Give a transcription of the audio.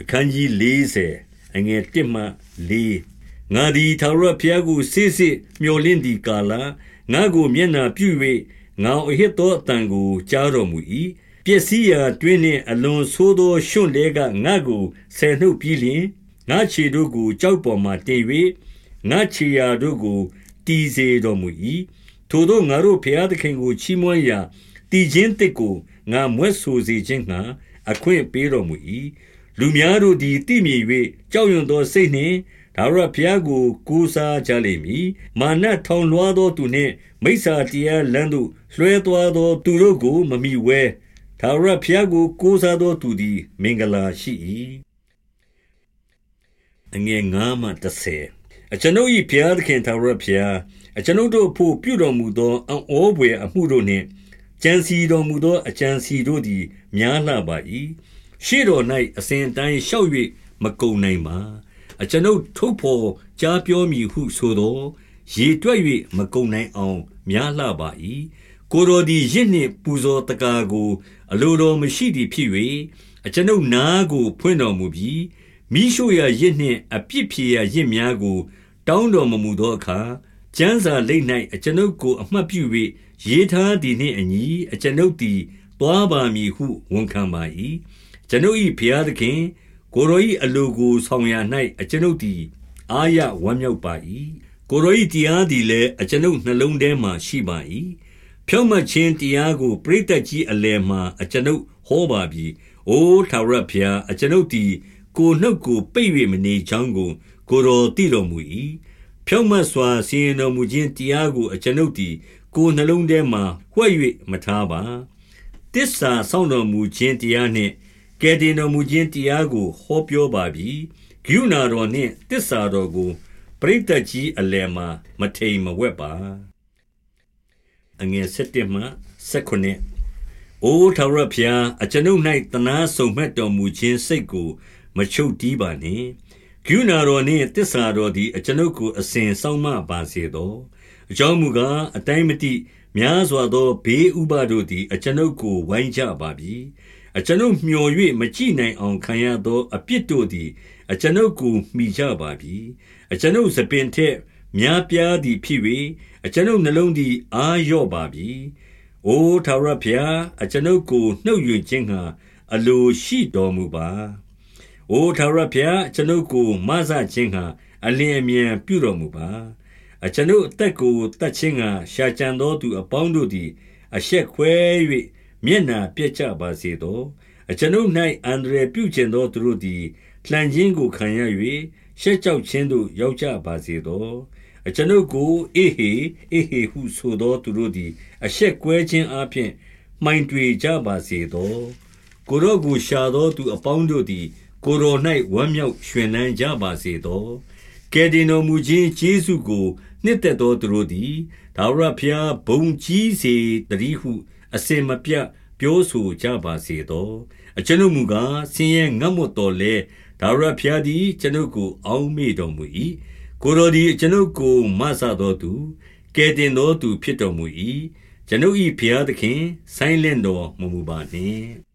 အခန်းကြီး40အငယ်1မှ4ငါသည်ထာဝရဘုရားကိုစစ်စစ်မျှော်လင့်သည်ကာလငါကိုမျက်နာပြု၍ငါအဟစ်သောအတန်ကိုကြားတော်မူ၏ပျက်စီးရာတွင်နှင့်အလွန်ဆိုးသောရွှွန့်လဲကငါကိုဆယ်နှုတ်ပြီးလျင်ငါခြေတို့ကိုကြောက်ပေါ်မှတင်၍ငါခြေရာတို့ကိုတီးစေတော်မူ၏ထိုတို့ငါတို့ဘုရားသခင်ကိုချီးမွမ်းရာတည်ခြင်းတစ်ကိုငါမွဲ့ဆိုစေခြင်းငှာအခွင့်ပေးတော်မူ၏ လူများတို့သည်သိမြင်၍ကြောက်ရွံ့သောစိတ်နှင့်ဒါဝရဘုရားကိုကိုးစားကြလိမ့်မည်မာနထောင်လွှားသောသူနှင့်မိစ္ဆာတရားလမ်းသို့လွှဲသွားသောသူတို့ကိုမမိဝဲဒါဝရဘုရားကိုကိုးစားသောသူသည် မင်္ဂလာရှိ၏အငယ်9မှ10အကျွန်ုပ်၏ဘုရားသခင်သာရဘုရားအကျွန်ုပ်တို့ဖို့ပြုတော်မူသောအံ့ဩဖွယ်အမှုတို့နှင့်ကြံစီတော်မူသောအကြံစီတို့သည်များလှပါ၏ ရှေ့တော်၌အစဉ်တိုင်းလျှောက်၍မကုံနိုင်ပါအကျွန်ုပ်ထုတ်ဖော်ကြားပြောမည်ဟုဆိုသောရေတွက်၍မကုံနိုင်အောင် များလှပါ၏ကိုတော်သည်ရစ်နှင့်ပူဇော်တကာကို အလိုတော်မရှိသည်ဖြစ်၍အကျွန်ုပ်နားကို ဖွင့်တော်မူပြီးမိရှုရာရစ်နှင့်အပြစ်ဖြေရာရစ်များကို တောင်းတော်မမူသောအခါကျမ်းစာလိမ့်၌အကျွန်ုပ်ကိုအမှတ်ပြု၍ရေးထားသည်နှင့်အညီအကျွန်ုပ်သည်တွားပါမည်ဟုဝန်ခံပါ၏ ကျွန်ုပ်၏ဘုရားသခင်ကိုရော၏အလိုကိုဆောင်ရ၌အကျွန်ုပ်သည်အာရဝမ်းမြောက်ပါ၏ကိုရော၏တရားသည်လည်းအကျွန်ုပ်နှလုံးထဲမှရှိပါ၏ဖြောင့်မတ်ခြင်းတရားကိုပရိသတ်ကြီးအလယ်မှအကျွန်ုပ်ဟောပါပြီအိုထာဝရဘုရားအကျွန်ုပ်သည်ကိုနှုတ်ကိုပိတ်၍မနေချောင်းကိုကိုတော်သိတော်မူ၏ဖြောင့်မတ်စွာစီရင်တော်မူခြင်းတရားကိုအကျွန်ုပ်သည်ကိုနှလုံးထဲမှဝှက်၍မထားပါတစ္ဆာဆောင်တော်မူခြင်းတရားနှင့် ကယ်တင်တော်မူခြင်းတရားကို ဟောပြောပါပြီဂိုဏတော်နှင့်တစ္ဆာတော်ကို ပရိသတ်ကြီးအလယ်မှာ မထိန်မဝက်ပါအငယ်7မှ19အိုထာဝရဘုရားအကျွန်ုပ်၌တနာဆုံမဲ့တော်မူခြင်းစိတ်ကို မချုပ်တီးပါနှင့်ဂိုဏတော်နှင့်တစ္ဆာတော်သည်အကျွန်ုပ်ကိုအစဉ်ဆောင်မပါစေသောအကြောင်းမူကားအတိုင်းမတိများစွာသောဘေးဥပါတို့သည် အကျွန်ုပ်ကိုဝိုင်းကြပါပြီ အကျွန်ုပ်မျှော်၍မကြည့်နိုင်အောင်ခံရသော အပြစ်တို့သည် အကျွန်ုပ်ကိုမိကြပါပြီအကျွန်ုပ်စပင်ထက်များပြားသည်ဖြစ်၍အကျွန်ုပ်နှလုံးသည် အာရော့ပါပြီအိုထာဝရဘုရားအကျွန်ုပ်ကိုနှုတ်ယူခြင်းဟာအလိုရှိတော်မူပါအိုထာဝရဘုရားအကျွန်ုပ်ကိုမဆခြင်းဟာအလင်းအမြန်ပြုတော်မူပါအကျွန်ုပ်အသက်ကိုတတ်ခြင်းကရှာကြံသောသူအပေါင်းတို့သည် အရှက်ခွဲ၍ မျက်နာပြက်ကြပါစေသောအကျွန်ုပ်၌အန္တရာယ်ပြုခြင်းသောသူတို့သည်လှန်ခြင်းကိုခံရ၍ရှက်ကြောက်ခြင်းသို့ရောက်ကြပါစေသောအကျွန်ုပ်ကိုအေဟေအေဟေဟုဆိုသောသူတို့သည် အရှက်ကွဲခြင်းအပြင်မှိုင်တွေကြပါစေသောကိုရောကိုရှာသောသူအပေါင်းတို့သည် ကိုရော၌ဝမ်းမြောက်ရွှင်လန်းကြပါစေသောကယ်တင်တော်မူခြင်းကျေးဇူးကို နှစ်သက်သောသူတို့သည်ဒါဝရဖျားဘုံကြီးစေတည်းဟု အစင်မပြတ်ပြောဆိုကြပါစေသောအကျွန်ုပ်မူကားဆင်းရဲငတ်မွတ်တော်လဲဒါဝရဖျားသည်ကျွန်ုပ်ကို အောင်းမေတော်မူ၏ကိုတော်သည်ကျွန်ုပ်ကိုမဆတော်သူကဲတင်တော်သူဖြစ်တော်မူ၏ကျွန်ုပ်၏ဖျားသခင် ဆိုင်းလင့်တော်မမူပါနှင့်